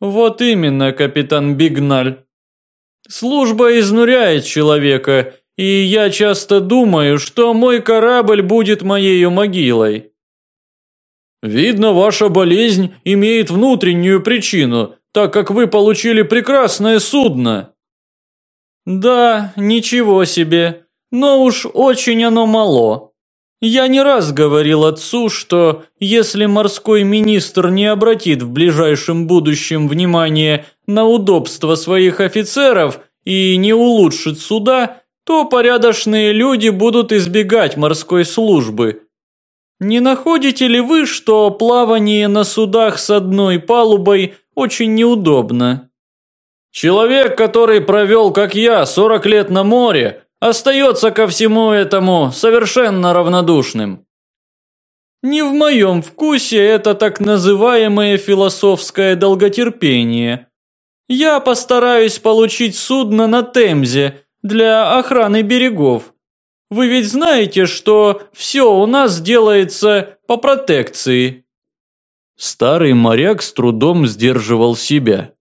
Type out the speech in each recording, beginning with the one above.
Вот именно, капитан Бигналь. Служба изнуряет человека, и я часто думаю, что мой корабль будет моей могилой. Видно, ваша болезнь имеет внутреннюю причину, так как вы получили прекрасное судно. Да, ничего себе, но уж очень оно мало. Я не раз говорил отцу, что если морской министр не обратит в ближайшем будущем внимание на удобство своих офицеров и не улучшит суда, то порядочные люди будут избегать морской службы. Не находите ли вы, что плавание на судах с одной палубой очень неудобно? Человек, который провел, как я, 40 лет на море, остается ко всему этому совершенно равнодушным. Не в моем вкусе это так называемое философское долготерпение. Я постараюсь получить судно на Темзе для охраны берегов. Вы ведь знаете, что все у нас делается по протекции. Старый моряк с трудом сдерживал себя.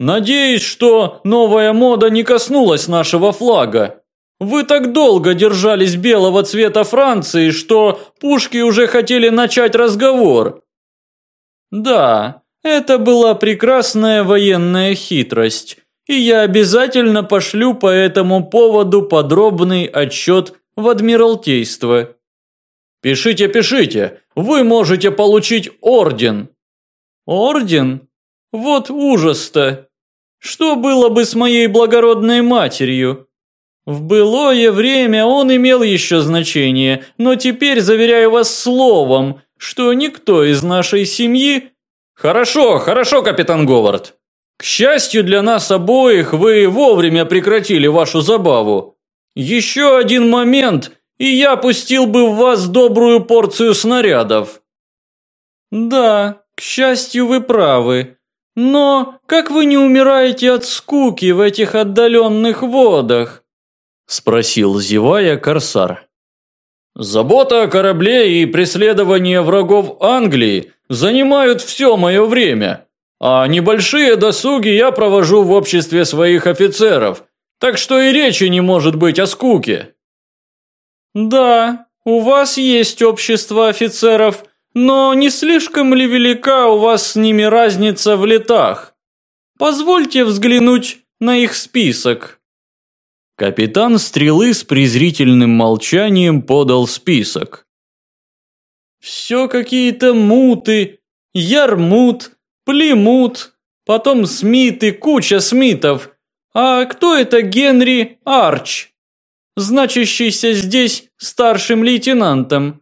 Надеюсь, что новая мода не коснулась нашего флага. Вы так долго держались белого цвета Франции, что пушки уже хотели начать разговор. Да, это была прекрасная военная хитрость, и я обязательно пошлю по этому поводу подробный отчет в Адмиралтейство. Пишите, пишите, вы можете получить орден. Орден? Вот ужас-то. Что было бы с моей благородной матерью? В былое время он имел еще значение, но теперь заверяю вас словом, что никто из нашей семьи... Хорошо, хорошо, капитан Говард. К счастью для нас обоих, вы вовремя прекратили вашу забаву. Еще один момент, и я пустил бы в вас добрую порцию снарядов. Да, к счастью, вы правы. Но как вы не умираете от скуки в этих отдаленных водах? Спросил, зевая, корсар. Забота о корабле и преследование врагов Англии занимают все мое время, а небольшие досуги я провожу в обществе своих офицеров, так что и речи не может быть о скуке. Да, у вас есть общество офицеров, но не слишком ли велика у вас с ними разница в летах? Позвольте взглянуть на их список. Капитан Стрелы с презрительным молчанием подал список. Все какие-то муты, ярмут, племут, потом смиты, куча смитов. А кто это Генри Арч, значащийся здесь старшим лейтенантом?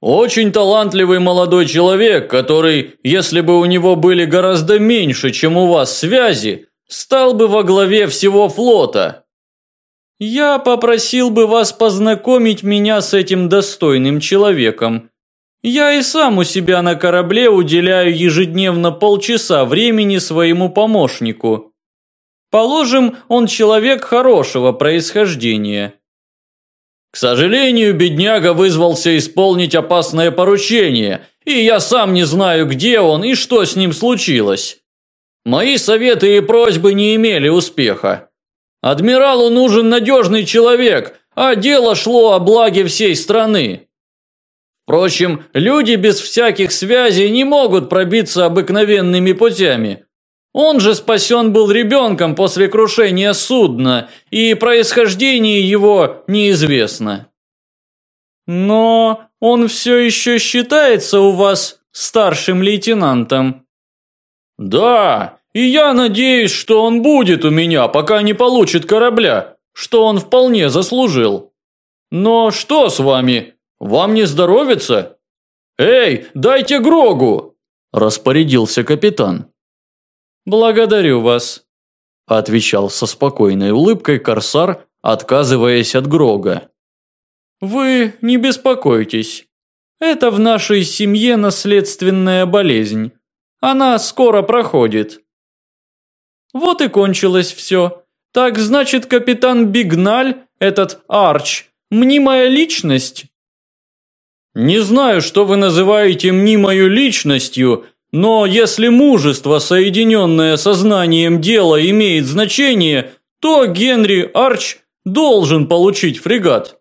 Очень талантливый молодой человек, который, если бы у него были гораздо меньше, чем у вас связи, стал бы во главе всего флота. Я попросил бы вас познакомить меня с этим достойным человеком. Я и сам у себя на корабле уделяю ежедневно полчаса времени своему помощнику. Положим, он человек хорошего происхождения. К сожалению, бедняга вызвался исполнить опасное поручение, и я сам не знаю, где он и что с ним случилось. Мои советы и просьбы не имели успеха. Адмиралу нужен надежный человек, а дело шло о благе всей страны. Впрочем, люди без всяких связей не могут пробиться обыкновенными путями. Он же спасен был ребенком после крушения судна, и происхождение его неизвестно. Но он все еще считается у вас старшим лейтенантом. Да, и я надеюсь, что он будет у меня, пока не получит корабля, что он вполне заслужил. Но что с вами? Вам не здоровится? Эй, дайте Грогу, распорядился капитан. «Благодарю вас», – отвечал со спокойной улыбкой корсар, отказываясь от Грога. «Вы не беспокойтесь. Это в нашей семье наследственная болезнь. Она скоро проходит». Вот и кончилось все. Так значит, капитан Бигналь, этот Арч, мнимая личность? Не знаю, что вы называете мнимою личностью, Но если мужество, соединенное со знанием дела, имеет значение, то Генри Арч должен получить фрегат.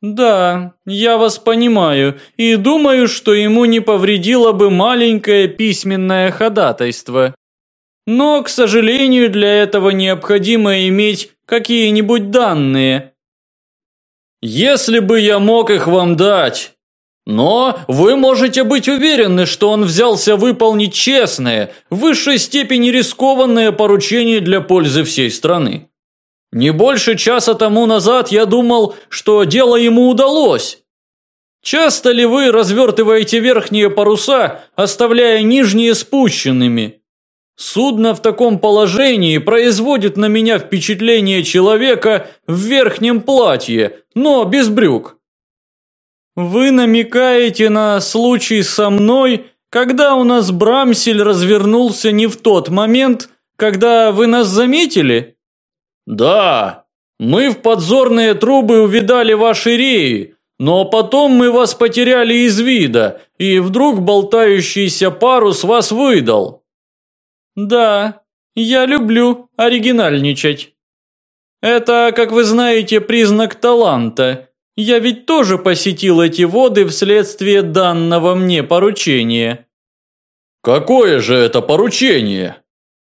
Да, я вас понимаю и думаю, что ему не повредило бы маленькое письменное ходатайство. Но, к сожалению, для этого необходимо иметь какие-нибудь данные. Если бы я мог их вам дать, но вы можете быть уверены, что он взялся выполнить честное, в высшей степени рискованное поручение для пользы всей страны. Не больше часа тому назад я думал, что дело ему удалось. Часто ли вы развертываете верхние паруса, оставляя нижние спущенными? Судно в таком положении производит на меня впечатление человека в верхнем платье, но без брюк. Вы намекаете на случай со мной, когда у нас Брамсель развернулся не в тот момент, когда вы нас заметили? Да, мы в подзорные трубы увидали ваши реи, но потом мы вас потеряли из вида, и вдруг болтающийся парус вас выдал. Да, я люблю оригинальничать. Это, как вы знаете, признак таланта – я ведь тоже посетил эти воды вследствие данного мне поручения. Какое же это поручение?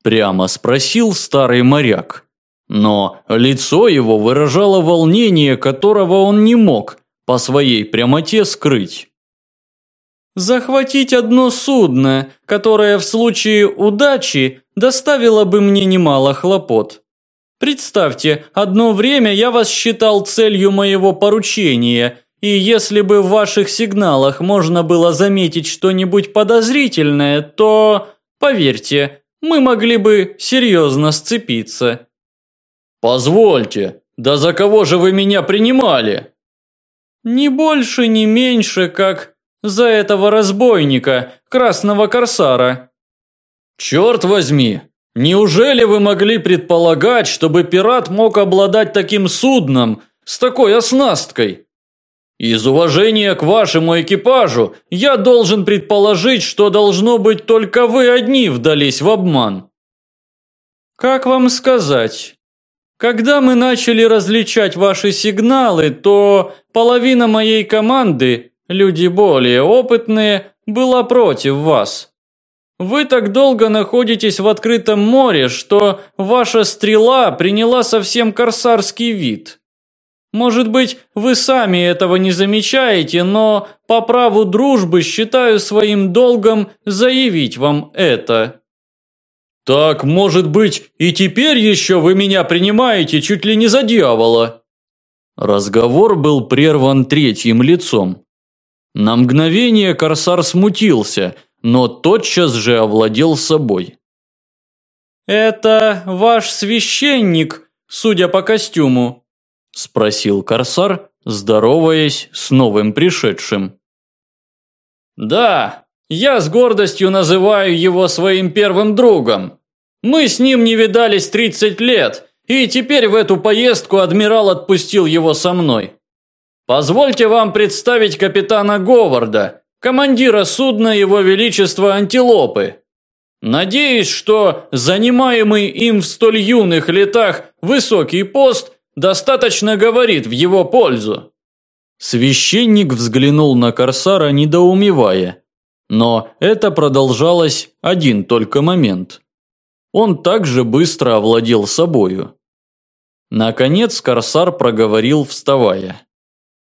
Прямо спросил старый моряк. Но лицо его выражало волнение, которого он не мог по своей прямоте скрыть. Захватить одно судно, которое в случае удачи доставило бы мне немало хлопот. Представьте, одно время я вас считал целью моего поручения, и если бы в ваших сигналах можно было заметить что-нибудь подозрительное, то, поверьте, мы могли бы серьезно сцепиться. Позвольте, да за кого же вы меня принимали? Не больше, не меньше, как за этого разбойника, красного корсара. Черт возьми, Неужели вы могли предполагать, чтобы пират мог обладать таким судном с такой оснасткой? Из уважения к вашему экипажу я должен предположить, что должно быть только вы одни вдались в обман. Как вам сказать? Когда мы начали различать ваши сигналы, то половина моей команды, люди более опытные, была против вас. Вы так долго находитесь в открытом море, что ваша стрела приняла совсем корсарский вид. Может быть, вы сами этого не замечаете, но по праву дружбы считаю своим долгом заявить вам это. Так, может быть, и теперь еще вы меня принимаете чуть ли не за дьявола? Разговор был прерван третьим лицом. На мгновение корсар смутился – но тотчас же овладел собой. «Это ваш священник, судя по костюму?» – спросил Корсар, здороваясь с новым пришедшим. «Да, я с гордостью называю его своим первым другом. Мы с ним не видались 30 лет, и теперь в эту поездку адмирал отпустил его со мной. Позвольте вам представить капитана Говарда, командира судна Его Величества Антилопы. Надеюсь, что занимаемый им в столь юных летах высокий пост достаточно говорит в его пользу. Священник взглянул на Корсара, недоумевая. Но это продолжалось один только момент. Он также быстро овладел собою. Наконец Корсар проговорил, вставая.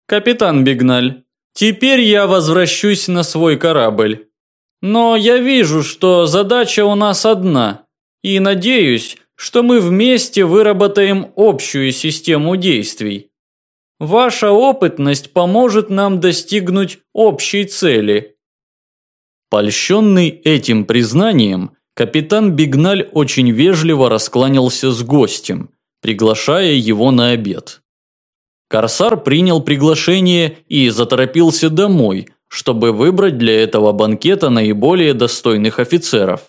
«Капитан Бигналь, Теперь я возвращусь на свой корабль. Но я вижу, что задача у нас одна, и надеюсь, что мы вместе выработаем общую систему действий. Ваша опытность поможет нам достигнуть общей цели. Польщенный этим признанием, капитан Бигналь очень вежливо раскланялся с гостем, приглашая его на обед. Корсар принял приглашение и заторопился домой, чтобы выбрать для этого банкета наиболее достойных офицеров.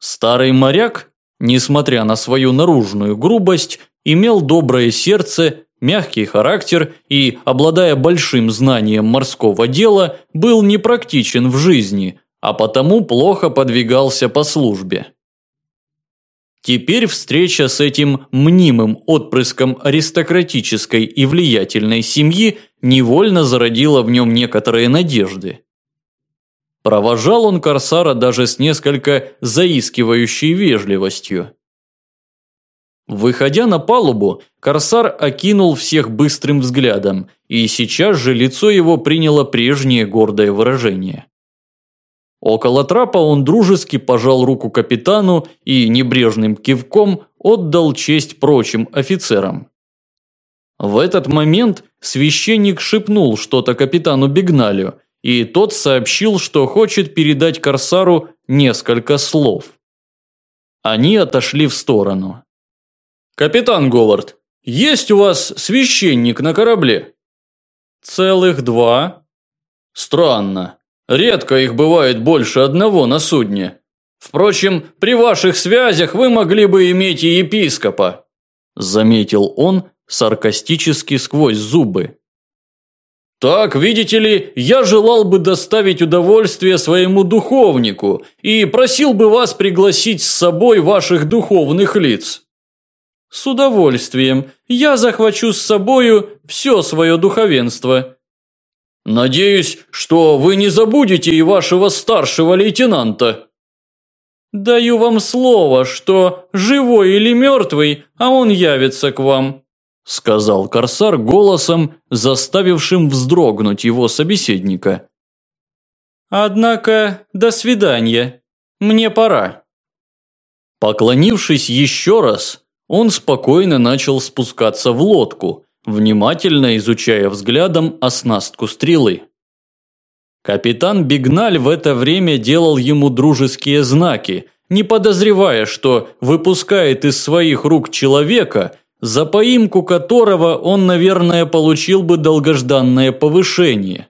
Старый моряк, несмотря на свою наружную грубость, имел доброе сердце, мягкий характер и, обладая большим знанием морского дела, был непрактичен в жизни, а потому плохо подвигался по службе. Теперь встреча с этим мнимым отпрыском аристократической и влиятельной семьи невольно зародила в нем некоторые надежды. Провожал он Корсара даже с несколько заискивающей вежливостью. Выходя на палубу, Корсар окинул всех быстрым взглядом, и сейчас же лицо его приняло прежнее гордое выражение. Около трапа он дружески пожал руку капитану и небрежным кивком отдал честь прочим офицерам. В этот момент священник шепнул что-то капитану Бигналю, и тот сообщил, что хочет передать Корсару несколько слов. Они отошли в сторону. «Капитан Говард, есть у вас священник на корабле?» «Целых два?» «Странно. Редко их бывает больше одного на судне. Впрочем, при ваших связях вы могли бы иметь и епископа», заметил он саркастически сквозь зубы. Так, видите ли, я желал бы доставить удовольствие своему духовнику и просил бы вас пригласить с собой ваших духовных лиц. С удовольствием. Я захвачу с собою все свое духовенство. Надеюсь, что вы не забудете и вашего старшего лейтенанта. Даю вам слово, что живой или мертвый, а он явится к вам сказал корсар голосом, заставившим вздрогнуть его собеседника. Однако, до свидания. Мне пора. Поклонившись еще раз, он спокойно начал спускаться в лодку, внимательно изучая взглядом оснастку стрелы. Капитан Бигналь в это время делал ему дружеские знаки, не подозревая, что выпускает из своих рук человека, за поимку которого он, наверное, получил бы долгожданное повышение.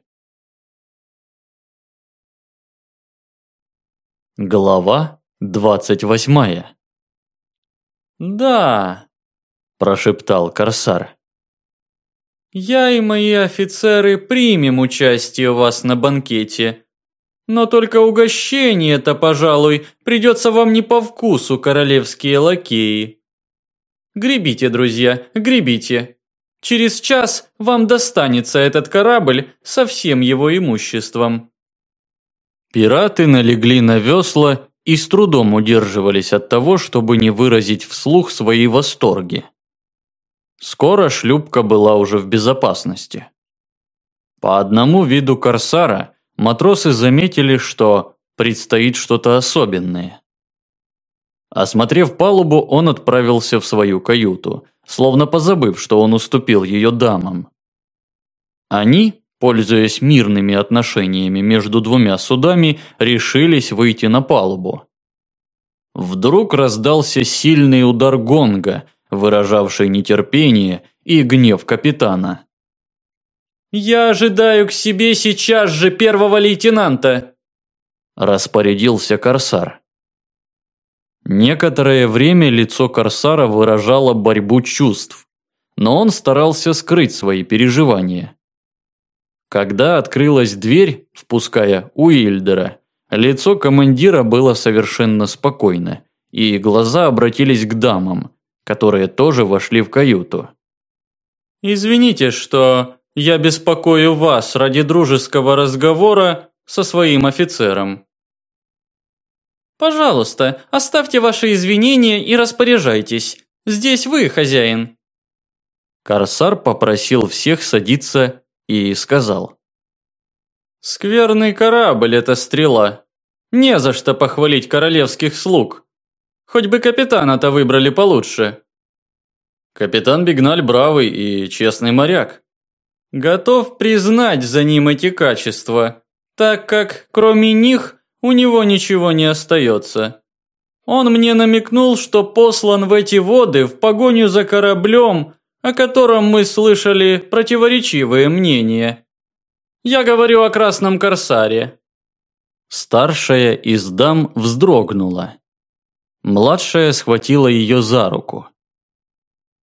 Глава двадцать восьмая. «Да», – прошептал Корсар. «Я и мои офицеры примем участие у вас на банкете. Но только угощение-то, пожалуй, придется вам не по вкусу, королевские лакеи. Гребите, друзья, гребите. Через час вам достанется этот корабль со всем его имуществом. Пираты налегли на весла и с трудом удерживались от того, чтобы не выразить вслух свои восторги. Скоро шлюпка была уже в безопасности. По одному виду корсара матросы заметили, что предстоит что-то особенное. Осмотрев палубу, он отправился в свою каюту, словно позабыв, что он уступил ее дамам. Они, пользуясь мирными отношениями между двумя судами, решились выйти на палубу. Вдруг раздался сильный удар гонга, выражавший нетерпение и гнев капитана. «Я ожидаю к себе сейчас же первого лейтенанта!» распорядился корсар. Некоторое время лицо Корсара выражало борьбу чувств, но он старался скрыть свои переживания. Когда открылась дверь, впуская Уильдера, лицо командира было совершенно спокойно, и глаза обратились к дамам, которые тоже вошли в каюту. «Извините, что я беспокою вас ради дружеского разговора со своим офицером», Пожалуйста, оставьте ваши извинения и распоряжайтесь. Здесь вы хозяин. Корсар попросил всех садиться и сказал. Скверный корабль эта стрела. Не за что похвалить королевских слуг. Хоть бы капитана-то выбрали получше. Капитан Бигналь бравый и честный моряк. Готов признать за ним эти качества, так как кроме них у него ничего не остается. Он мне намекнул, что послан в эти воды в погоню за кораблем, о котором мы слышали противоречивые мнения. Я говорю о Красном Корсаре. Старшая из дам вздрогнула. Младшая схватила ее за руку.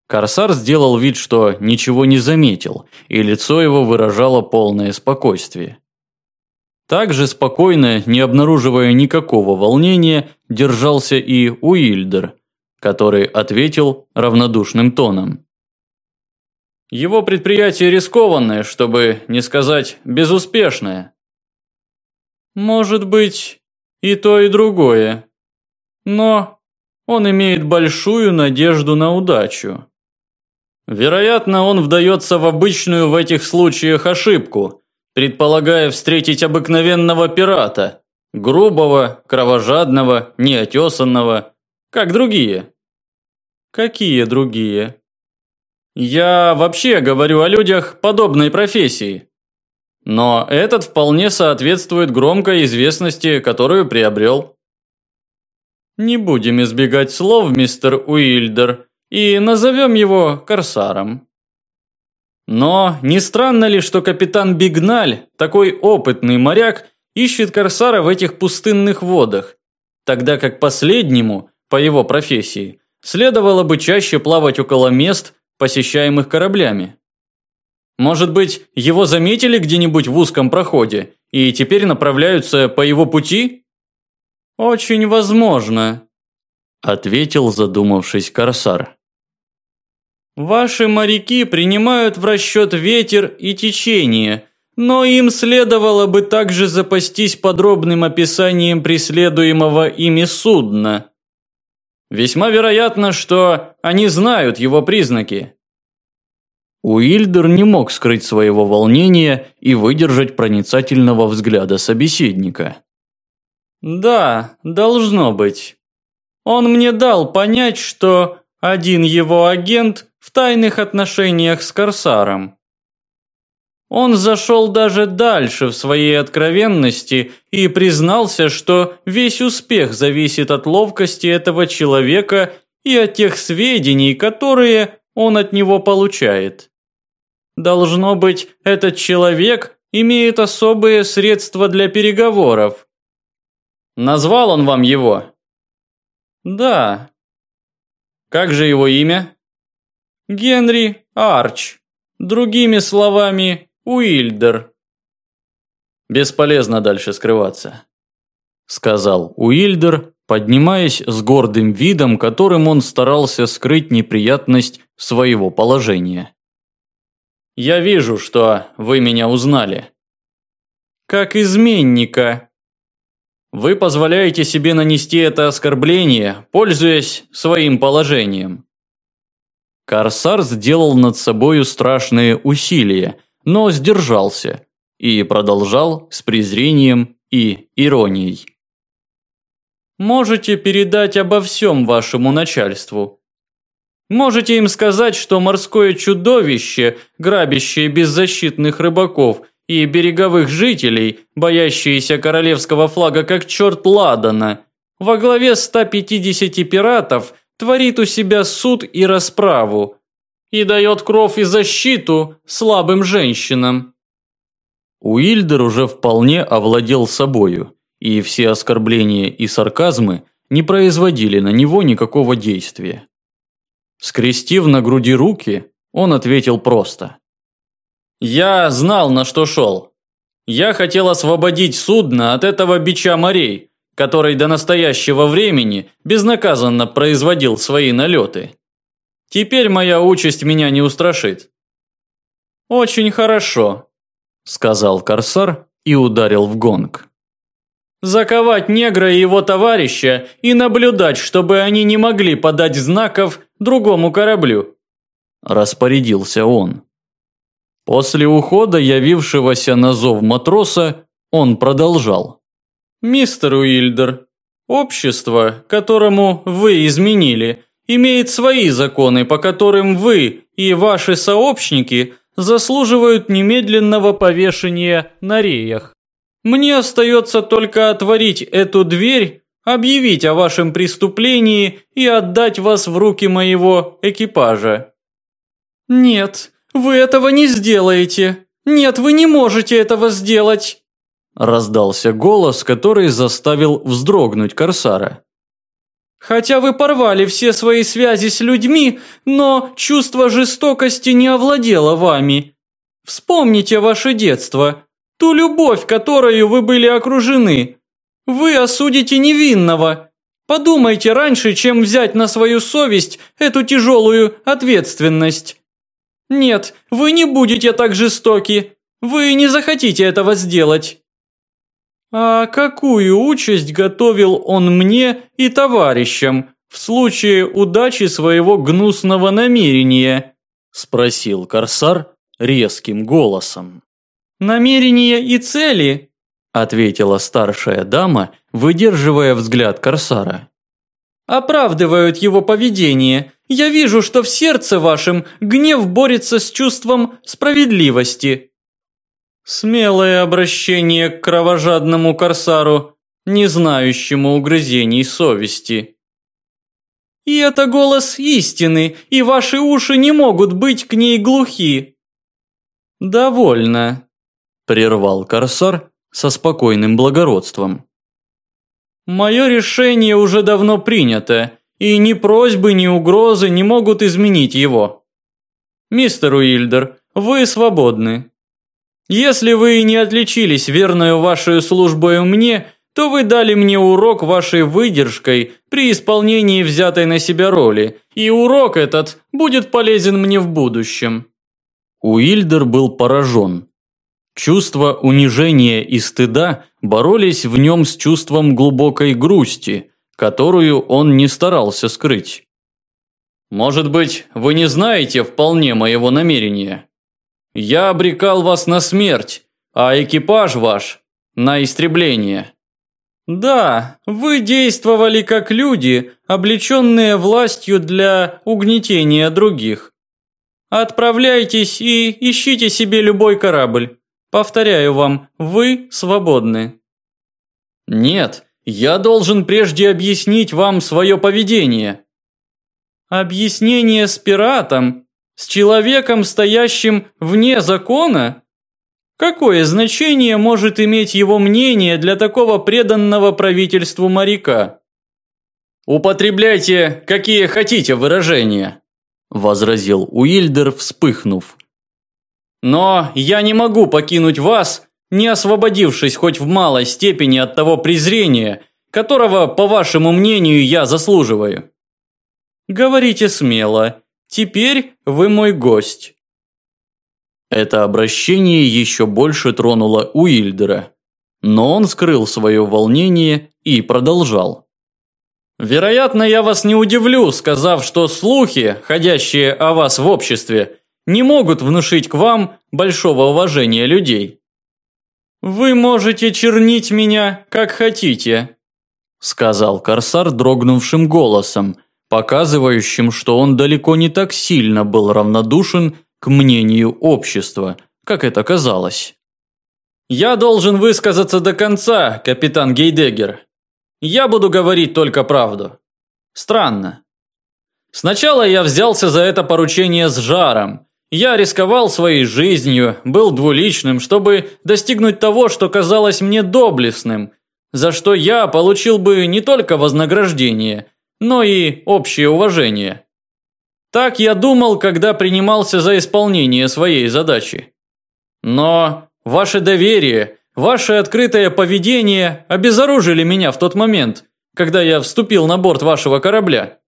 Корсар сделал вид, что ничего не заметил, и лицо его выражало полное спокойствие. Также спокойно, не обнаруживая никакого волнения, держался и Уильдер, который ответил равнодушным тоном. Его предприятие рискованное, чтобы не сказать безуспешное. Может быть, и то, и другое. Но он имеет большую надежду на удачу. Вероятно, он вдается в обычную в этих случаях ошибку, предполагая встретить обыкновенного пирата, грубого, кровожадного, неотесанного, как другие. Какие другие? Я вообще говорю о людях подобной профессии. Но этот вполне соответствует громкой известности, которую приобрел. Не будем избегать слов, мистер Уильдер, и назовем его Корсаром. Но не странно ли, что капитан Бигналь, такой опытный моряк, ищет Корсара в этих пустынных водах, тогда как последнему, по его профессии, следовало бы чаще плавать около мест, посещаемых кораблями? Может быть, его заметили где-нибудь в узком проходе и теперь направляются по его пути? Очень возможно, ответил задумавшись Корсар. Ваши моряки принимают в расчет ветер и течение, но им следовало бы также запастись подробным описанием преследуемого ими судна. Весьма вероятно, что они знают его признаки. Уильдер не мог скрыть своего волнения и выдержать проницательного взгляда собеседника. «Да, должно быть. Он мне дал понять, что один его агент в тайных отношениях с Корсаром. Он зашел даже дальше в своей откровенности и признался, что весь успех зависит от ловкости этого человека и от тех сведений, которые он от него получает. Должно быть, этот человек имеет особые средства для переговоров. Назвал он вам его? Да. Как же его имя? Генри Арч. Другими словами, Уильдер. Бесполезно дальше скрываться, сказал Уильдер, поднимаясь с гордым видом, которым он старался скрыть неприятность своего положения. Я вижу, что вы меня узнали. Как изменника. Вы позволяете себе нанести это оскорбление, пользуясь своим положением. Корсар сделал над собою страшные усилия, но сдержался и продолжал с презрением и иронией. Можете передать обо всем вашему начальству. Можете им сказать, что морское чудовище, грабящее беззащитных рыбаков и береговых жителей, боящиеся королевского флага как черт ладана, во главе 150 пиратов творит у себя суд и расправу и дает кровь и защиту слабым женщинам. Уильдер уже вполне овладел собою, и все оскорбления и сарказмы не производили на него никакого действия. Скрестив на груди руки, он ответил просто. «Я знал, на что шел. Я хотел освободить судно от этого бича морей, который до настоящего времени безнаказанно производил свои налеты. Теперь моя участь меня не устрашит». «Очень хорошо», – сказал Корсар и ударил в гонг. «Заковать негра и его товарища и наблюдать, чтобы они не могли подать знаков другому кораблю», – распорядился он. После ухода явившегося на зов матроса, он продолжал. «Мистер Уильдер, общество, которому вы изменили, имеет свои законы, по которым вы и ваши сообщники заслуживают немедленного повешения на реях. Мне остается только отворить эту дверь объявить о вашем преступлении и отдать вас в руки моего экипажа». «Нет, вы этого не сделаете! Нет, вы не можете этого сделать!» Раздался голос, который заставил вздрогнуть Корсара. «Хотя вы порвали все свои связи с людьми, но чувство жестокости не овладело вами. Вспомните ваше детство. Ту любовь, которую вы были окружены. Вы осудите невинного. Подумайте раньше, чем взять на свою совесть эту тяжелую ответственность. Нет, вы не будете так жестоки. Вы не захотите этого сделать. А какую участь готовил он мне и товарищам в случае удачи своего гнусного намерения? Спросил Корсар резким голосом. Намерения и цели, ответила старшая дама, выдерживая взгляд Корсара. Оправдывают его поведение. Я вижу, что в сердце вашем гнев борется с чувством справедливости. Смелое обращение к кровожадному корсару, не знающему угрызений совести. И это голос истины, и ваши уши не могут быть к ней глухи. Довольно, прервал корсар со спокойным благородством. Мое решение уже давно принято, и ни просьбы, ни угрозы не могут изменить его. Мистер Уильдер, вы свободны. Если вы не отличились верною вашей службою мне, то вы дали мне урок вашей выдержкой при исполнении взятой на себя роли, и урок этот будет полезен мне в будущем». Уильдер был поражен. Чувство унижения и стыда боролись в нем с чувством глубокой грусти, которую он не старался скрыть. «Может быть, вы не знаете вполне моего намерения?» Я обрекал вас на смерть, а экипаж ваш на истребление. Да, вы действовали как люди, облеченные властью для угнетения других. Отправляйтесь и ищите себе любой корабль. Повторяю вам, вы свободны. Нет, я должен прежде объяснить вам свое поведение. Объяснение с пиратом с человеком, стоящим вне закона? Какое значение может иметь его мнение для такого преданного правительству моряка? Употребляйте какие хотите выражения, возразил Уильдер, вспыхнув. Но я не могу покинуть вас, не освободившись хоть в малой степени от того презрения, которого, по вашему мнению, я заслуживаю. Говорите смело, Теперь вы мой гость». Это обращение еще больше тронуло Уильдера, но он скрыл свое волнение и продолжал. «Вероятно, я вас не удивлю, сказав, что слухи, ходящие о вас в обществе, не могут внушить к вам большого уважения людей. Вы можете чернить меня, как хотите», сказал Корсар дрогнувшим голосом, показывающим, что он далеко не так сильно был равнодушен к мнению общества, как это казалось. «Я должен высказаться до конца, капитан Гейдегер. Я буду говорить только правду. Странно. Сначала я взялся за это поручение с жаром. Я рисковал своей жизнью, был двуличным, чтобы достигнуть того, что казалось мне доблестным, за что я получил бы не только вознаграждение – но и общее уважение. Так я думал, когда принимался за исполнение своей задачи. Но ваше доверие, ваше открытое поведение обезоружили меня в тот момент, когда я вступил на борт вашего корабля.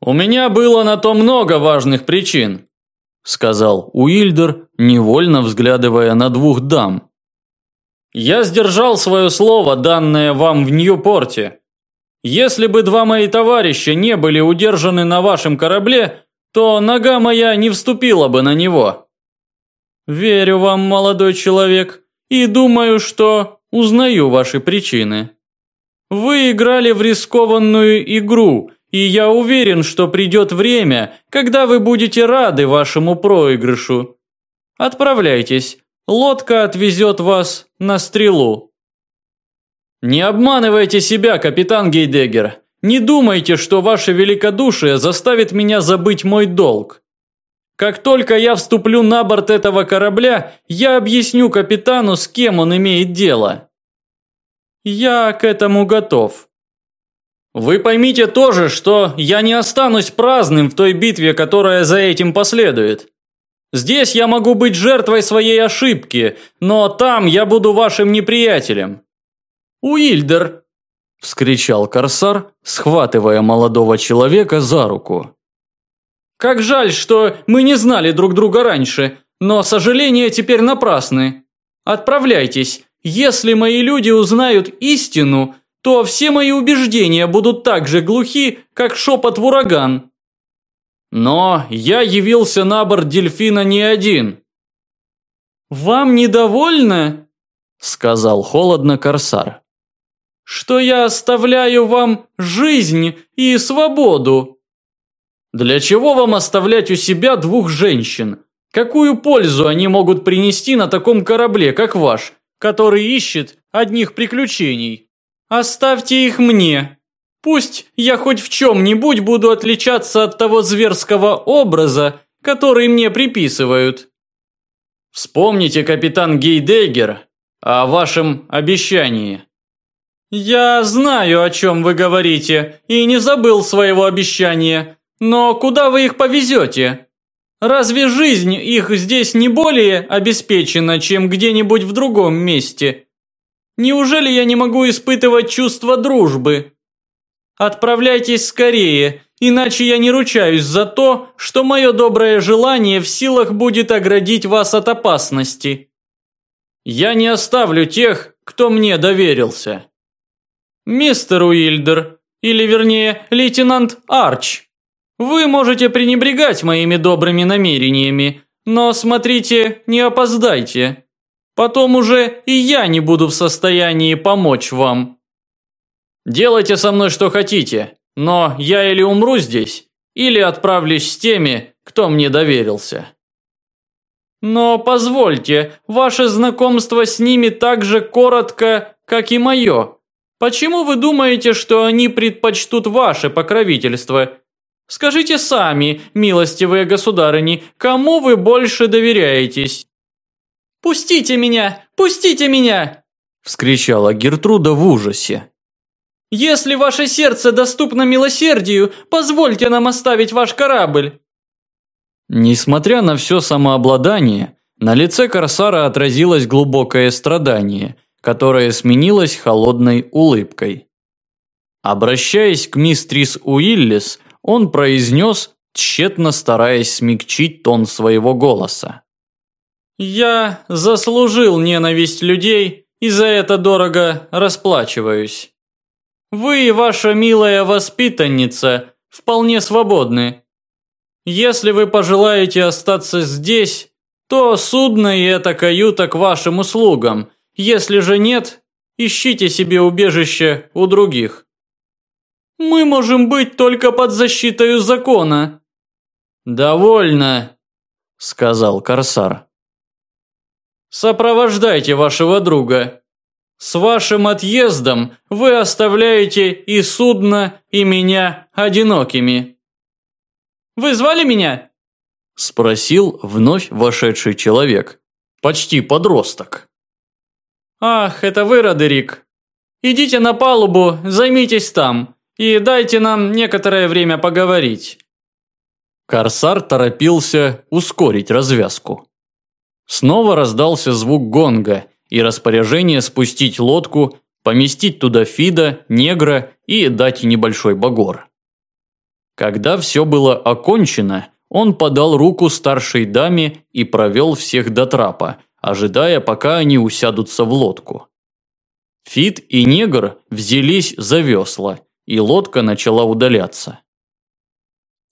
У меня было на то много важных причин, сказал Уильдер, невольно взглядывая на двух дам. Я сдержал свое слово, данное вам в Ньюпорте. Если бы два мои товарища не были удержаны на вашем корабле, то нога моя не вступила бы на него. Верю вам, молодой человек, и думаю, что узнаю ваши причины. Вы играли в рискованную игру, и я уверен, что придет время, когда вы будете рады вашему проигрышу. Отправляйтесь, лодка отвезет вас на стрелу. Не обманывайте себя, капитан Гейдегер. Не думайте, что ваше великодушие заставит меня забыть мой долг. Как только я вступлю на борт этого корабля, я объясню капитану, с кем он имеет дело. Я к этому готов. Вы поймите тоже, что я не останусь праздным в той битве, которая за этим последует. Здесь я могу быть жертвой своей ошибки, но там я буду вашим неприятелем. Уильдер, вскричал корсар, схватывая молодого человека за руку. Как жаль, что мы не знали друг друга раньше, но сожаления теперь напрасны. Отправляйтесь. Если мои люди узнают истину, то все мои убеждения будут так же глухи, как шепот в ураган. Но я явился на борт дельфина не один. «Вам недовольно?» – сказал холодно Корсар. «Что я оставляю вам жизнь и свободу?» «Для чего вам оставлять у себя двух женщин? Какую пользу они могут принести на таком корабле, как ваш, который ищет одних приключений? Оставьте их мне. Пусть я хоть в чем-нибудь буду отличаться от того зверского образа, который мне приписывают. Вспомните, капитан Гейдегер, о вашем обещании. Я знаю, о чем вы говорите, и не забыл своего обещания. Но куда вы их повезете? Разве жизнь их здесь не более обеспечена, чем где-нибудь в другом месте? Неужели я не могу испытывать чувство дружбы? Отправляйтесь скорее, иначе я не ручаюсь за то, что мое доброе желание в силах будет оградить вас от опасности. Я не оставлю тех, кто мне доверился. Мистер Уильдер, или вернее, лейтенант Арч, вы можете пренебрегать моими добрыми намерениями, но смотрите, не опоздайте. Потом уже и я не буду в состоянии помочь вам. Делайте со мной что хотите, но я или умру здесь, или отправлюсь с теми, кто мне доверился. Но позвольте, ваше знакомство с ними так же коротко, как и мое. Почему вы думаете, что они предпочтут ваше покровительство Скажите сами, милостивые государыни, кому вы больше доверяетесь? Пустите меня! Пустите меня! вскричала Гертруда в ужасе. Если ваше сердце доступно милосердию, позвольте нам оставить ваш корабль. Несмотря на все самообладание, на лице корсара отразилось глубокое страдание, которое сменилось холодной улыбкой. Обращаясь к мистрис Уиллис, он произнес, тщетно стараясь смягчить тон своего голоса. «Я заслужил ненависть людей и за это дорого расплачиваюсь. Вы и ваша милая воспитанница вполне свободны. Если вы пожелаете остаться здесь, то судно и эта каюта к вашим услугам. Если же нет, ищите себе убежище у других. Мы можем быть только под защитой закона. Довольно, сказал корсар. Сопровождайте вашего друга. С вашим отъездом вы оставляете и судно, и меня одинокими. Вы звали меня? спросил вновь вошедший человек, почти подросток. Ах, это вы, Родерик. Идите на палубу, займитесь там. И дайте нам некоторое время поговорить. Корсар торопился ускорить развязку. Снова раздался звук гонга и распоряжение спустить лодку, поместить туда Фида, негра и дать небольшой багор. Когда все было окончено, он подал руку старшей даме и провел всех до трапа, ожидая, пока они усядутся в лодку. Фид и негр взялись за весла – и лодка начала удаляться.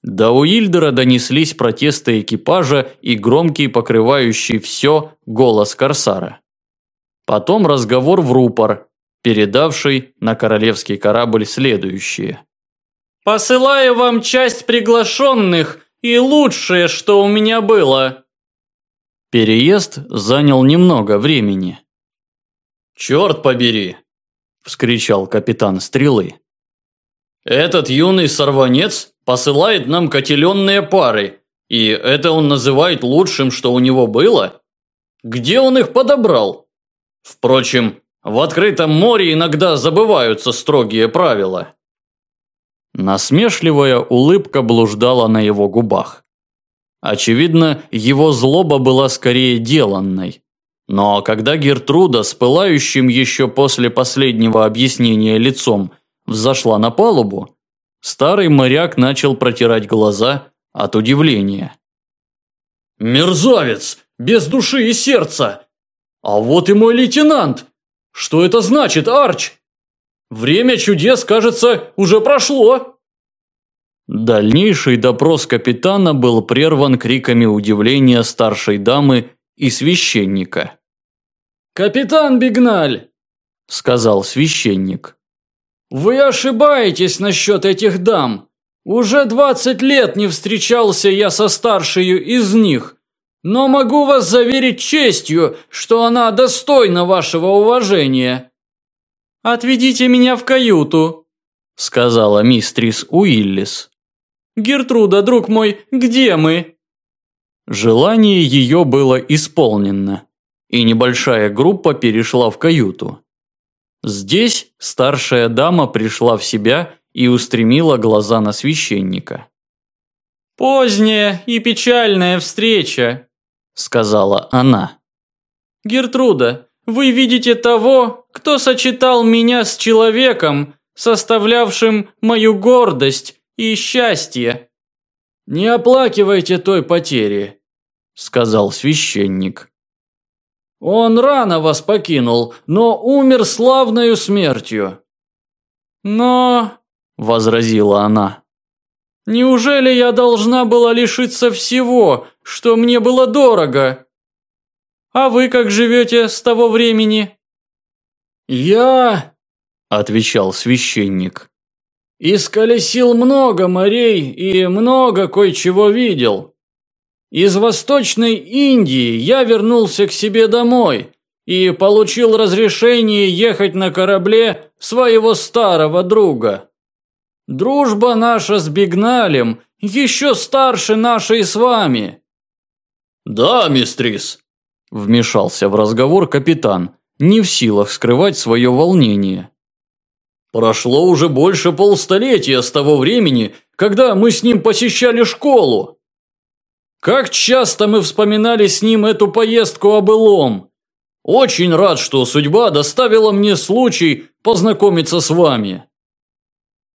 До Уильдера донеслись протесты экипажа и громкий покрывающий все голос Корсара. Потом разговор в рупор, передавший на королевский корабль следующее. «Посылаю вам часть приглашенных и лучшее, что у меня было». Переезд занял немного времени. «Черт побери!» – вскричал капитан Стрелы. Этот юный сорванец посылает нам котеленные пары, и это он называет лучшим, что у него было? Где он их подобрал? Впрочем, в открытом море иногда забываются строгие правила. Насмешливая улыбка блуждала на его губах. Очевидно, его злоба была скорее деланной. Но когда Гертруда с пылающим еще после последнего объяснения лицом взошла на палубу, старый моряк начал протирать глаза от удивления. «Мерзавец! Без души и сердца! А вот и мой лейтенант! Что это значит, Арч? Время чудес, кажется, уже прошло!» Дальнейший допрос капитана был прерван криками удивления старшей дамы и священника. «Капитан Бигналь!» – сказал священник. «Вы ошибаетесь насчет этих дам. Уже двадцать лет не встречался я со старшею из них, но могу вас заверить честью, что она достойна вашего уважения». «Отведите меня в каюту», – сказала мистрис Уиллис. «Гертруда, друг мой, где мы?» Желание ее было исполнено, и небольшая группа перешла в каюту. Здесь старшая дама пришла в себя и устремила глаза на священника. «Поздняя и печальная встреча», – сказала она. «Гертруда, вы видите того, кто сочетал меня с человеком, составлявшим мою гордость и счастье». «Не оплакивайте той потери», – сказал священник. «Он рано вас покинул, но умер славною смертью». «Но...» – возразила она. «Неужели я должна была лишиться всего, что мне было дорого? А вы как живете с того времени?» «Я...» – отвечал священник. Исколесил много морей и много кое-чего видел. Из Восточной Индии я вернулся к себе домой и получил разрешение ехать на корабле своего старого друга. Дружба наша с Бигналем еще старше нашей с вами. Да, мистрис, вмешался в разговор капитан, не в силах скрывать свое волнение. Прошло уже больше полстолетия с того времени, когда мы с ним посещали школу. Как часто мы вспоминали с ним эту поездку о былом. Очень рад, что судьба доставила мне случай познакомиться с вами.